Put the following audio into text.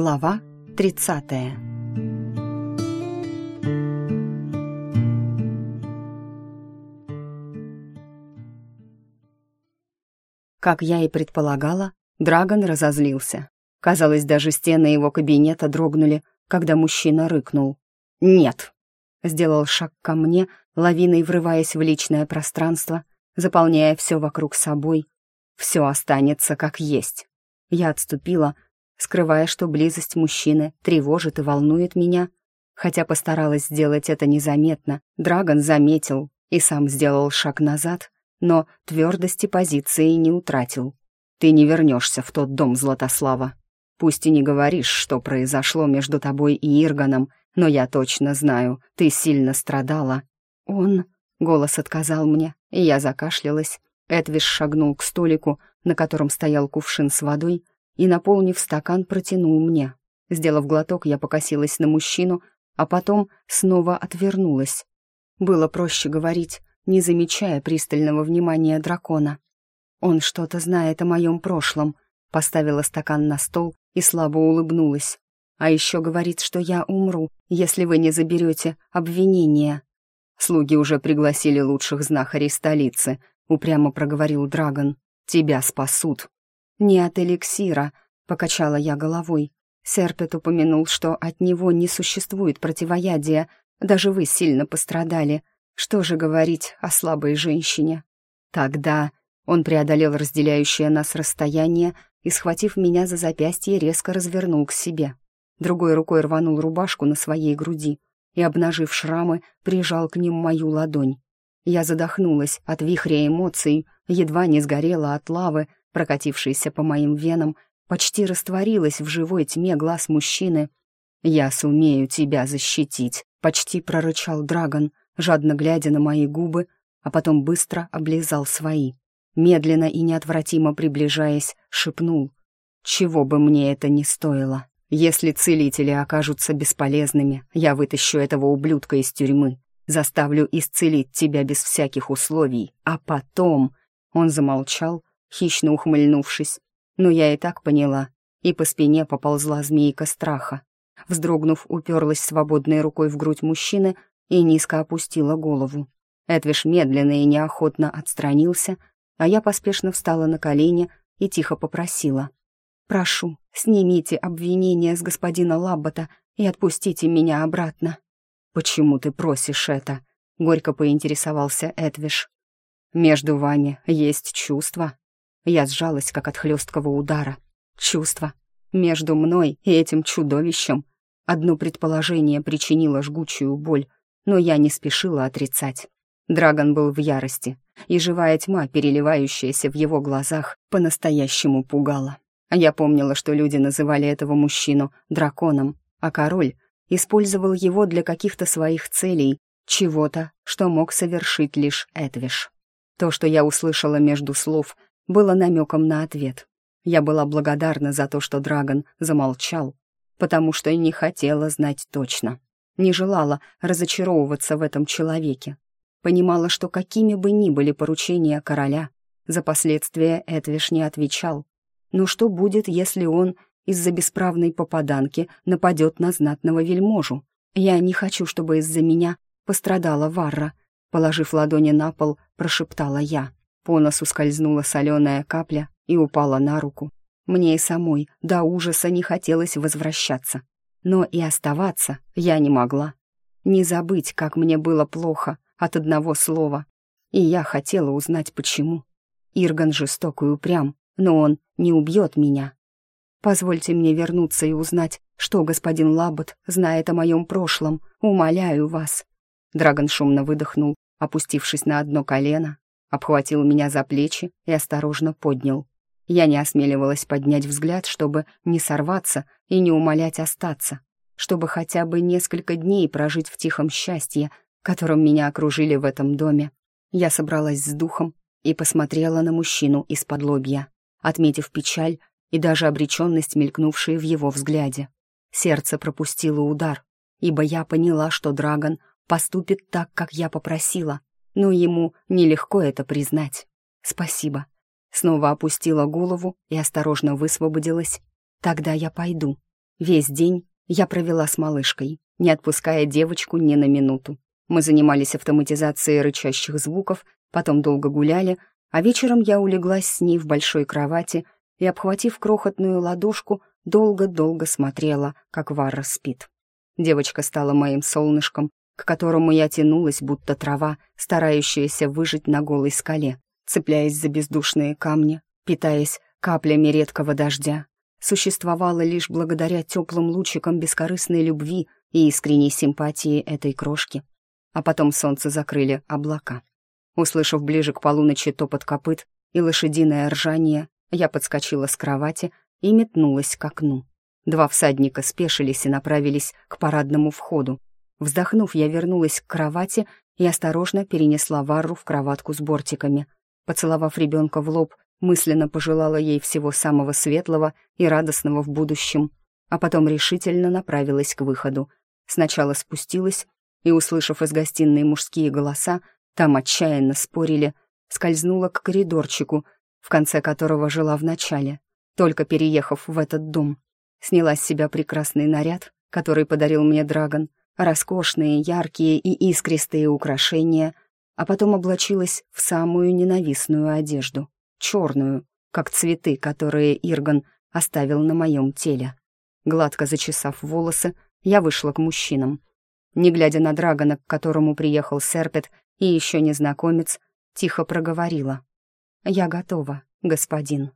Глава 30 Как я и предполагала, Драгон разозлился. Казалось, даже стены его кабинета дрогнули, когда мужчина рыкнул. «Нет!» Сделал шаг ко мне, лавиной врываясь в личное пространство, заполняя все вокруг собой. Все останется как есть. Я отступила, скрывая, что близость мужчины тревожит и волнует меня, хотя постаралась сделать это незаметно. Драгон заметил и сам сделал шаг назад, но твердости позиции не утратил. «Ты не вернешься в тот дом, Златослава. Пусть и не говоришь, что произошло между тобой и Ирганом, но я точно знаю, ты сильно страдала». «Он...» — голос отказал мне, и я закашлялась. Эдвиш шагнул к столику, на котором стоял кувшин с водой, и, наполнив стакан, протянул мне. Сделав глоток, я покосилась на мужчину, а потом снова отвернулась. Было проще говорить, не замечая пристального внимания дракона. «Он что-то знает о моем прошлом», — поставила стакан на стол и слабо улыбнулась. «А еще говорит, что я умру, если вы не заберете обвинения». «Слуги уже пригласили лучших знахарей столицы», — упрямо проговорил Драгон. «Тебя спасут». «Не от эликсира», — покачала я головой. Серпет упомянул, что от него не существует противоядия, даже вы сильно пострадали. Что же говорить о слабой женщине? Тогда он преодолел разделяющее нас расстояние и, схватив меня за запястье, резко развернул к себе. Другой рукой рванул рубашку на своей груди и, обнажив шрамы, прижал к ним мою ладонь. Я задохнулась от вихря эмоций, едва не сгорела от лавы, прокатившейся по моим венам, почти растворилась в живой тьме глаз мужчины. «Я сумею тебя защитить», — почти прорычал Драгон, жадно глядя на мои губы, а потом быстро облизал свои. Медленно и неотвратимо приближаясь, шепнул. «Чего бы мне это ни стоило. Если целители окажутся бесполезными, я вытащу этого ублюдка из тюрьмы, заставлю исцелить тебя без всяких условий, а потом...» Он замолчал, хищно ухмыльнувшись. Но я и так поняла, и по спине поползла змейка страха. Вздрогнув, уперлась свободной рукой в грудь мужчины и низко опустила голову. Эдвиш медленно и неохотно отстранился, а я поспешно встала на колени и тихо попросила. «Прошу, снимите обвинение с господина Лаббота и отпустите меня обратно». «Почему ты просишь это?» — горько поинтересовался Эдвиш. «Между вами есть чувства?» Я сжалась, как от хлесткого удара. Чувства. Между мной и этим чудовищем. Одно предположение причинило жгучую боль, но я не спешила отрицать. Драгон был в ярости, и живая тьма, переливающаяся в его глазах, по-настоящему пугала. Я помнила, что люди называли этого мужчину драконом, а король использовал его для каких-то своих целей, чего-то, что мог совершить лишь Эдвиш. То, что я услышала между слов, было намеком на ответ. Я была благодарна за то, что Драгон замолчал, потому что не хотела знать точно не желала разочаровываться в этом человеке. Понимала, что какими бы ни были поручения короля, за последствия Эдвиш не отвечал. Но что будет, если он из-за бесправной попаданки нападет на знатного вельможу? Я не хочу, чтобы из-за меня пострадала Варра. Положив ладони на пол, прошептала я. По носу скользнула соленая капля и упала на руку. Мне и самой до ужаса не хотелось возвращаться но и оставаться я не могла. Не забыть, как мне было плохо от одного слова. И я хотела узнать, почему. Ирган жесток и упрям, но он не убьет меня. Позвольте мне вернуться и узнать, что господин Лабот знает о моем прошлом. Умоляю вас. Драгон шумно выдохнул, опустившись на одно колено, обхватил меня за плечи и осторожно поднял. Я не осмеливалась поднять взгляд, чтобы не сорваться и не умолять остаться, чтобы хотя бы несколько дней прожить в тихом счастье, которым меня окружили в этом доме. Я собралась с духом и посмотрела на мужчину из-под лобья, отметив печаль и даже обреченность, мелькнувшие в его взгляде. Сердце пропустило удар, ибо я поняла, что Драгон поступит так, как я попросила, но ему нелегко это признать. «Спасибо», Снова опустила голову и осторожно высвободилась. «Тогда я пойду». Весь день я провела с малышкой, не отпуская девочку ни на минуту. Мы занимались автоматизацией рычащих звуков, потом долго гуляли, а вечером я улеглась с ней в большой кровати и, обхватив крохотную ладошку, долго-долго смотрела, как Варра спит. Девочка стала моим солнышком, к которому я тянулась, будто трава, старающаяся выжить на голой скале, цепляясь за бездушные камни, питаясь каплями редкого дождя. Существовала лишь благодаря теплым лучикам бескорыстной любви и искренней симпатии этой крошки. А потом солнце закрыли облака. Услышав ближе к полуночи топот копыт и лошадиное ржание, я подскочила с кровати и метнулась к окну. Два всадника спешились и направились к парадному входу. Вздохнув, я вернулась к кровати и осторожно перенесла Варру в кроватку с бортиками. Поцеловав ребенка в лоб, мысленно пожелала ей всего самого светлого и радостного в будущем, а потом решительно направилась к выходу. Сначала спустилась и, услышав из гостиной мужские голоса, там отчаянно спорили, скользнула к коридорчику, в конце которого жила вначале, только переехав в этот дом. Сняла с себя прекрасный наряд, который подарил мне Драгон, роскошные, яркие и искристые украшения, а потом облачилась в самую ненавистную одежду, черную, как цветы, которые Ирган оставил на моем теле. Гладко зачесав волосы, я вышла к мужчинам. Не глядя на Драгона, к которому приехал Серпет и еще незнакомец, тихо проговорила. «Я готова, господин».